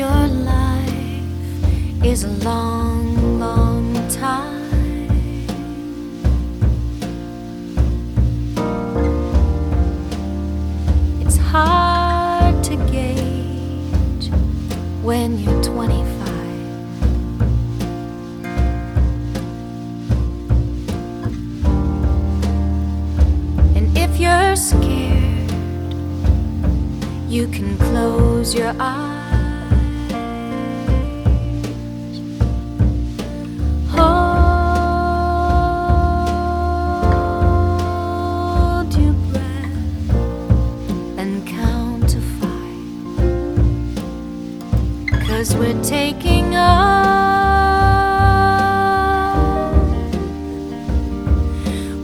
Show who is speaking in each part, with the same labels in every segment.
Speaker 1: your life is a long, long time. It's hard to gauge when you're 25. And if you're scared, you can close your eyes. Cause we're taking off.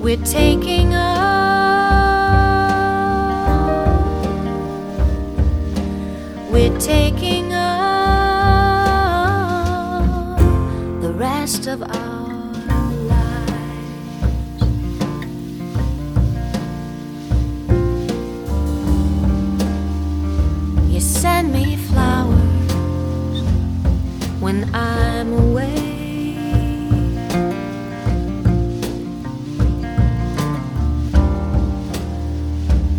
Speaker 1: We're taking off. I'm away.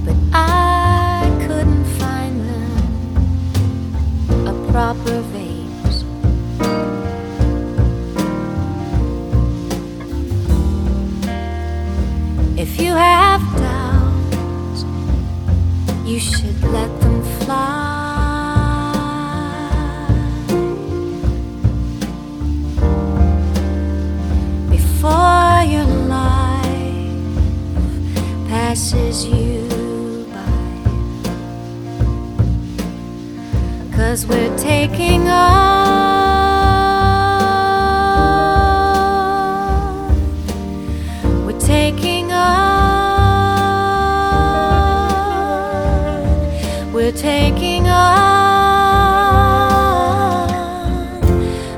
Speaker 1: But I couldn't find them a proper vase. If you have doubts, you should let them fly. Passes you by. Cause we're taking off. We're taking on. We're taking on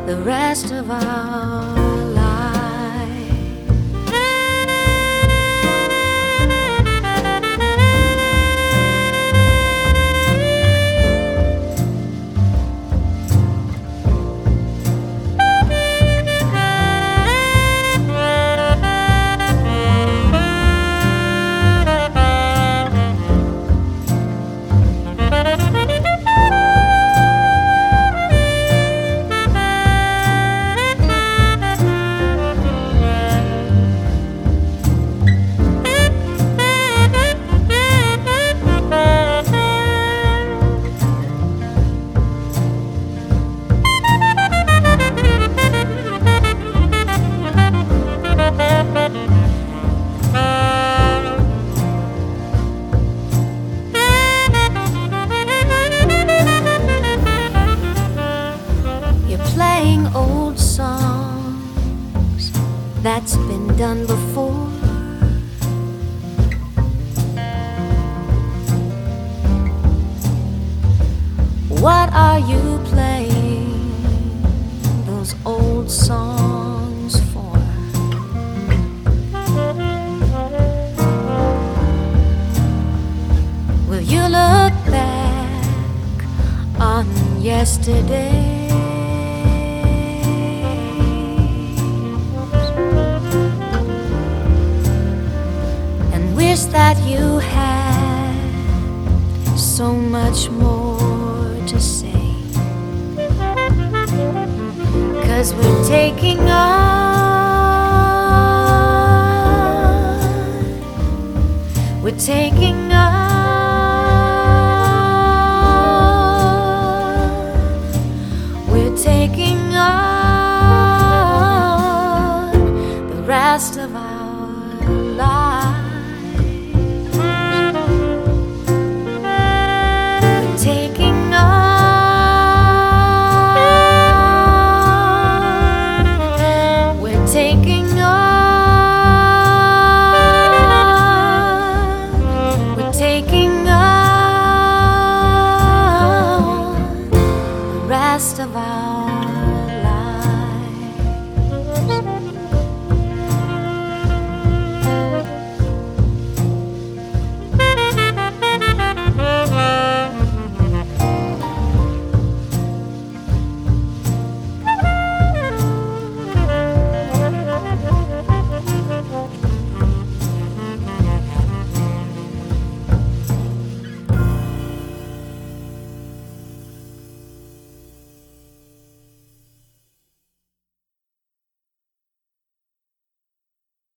Speaker 1: the rest of our that's been done before. What are you playing those old songs for? Will you look back on yesterday? that you had so much more to say. Cause we're taking on, we're taking on, we're taking on the rest of our.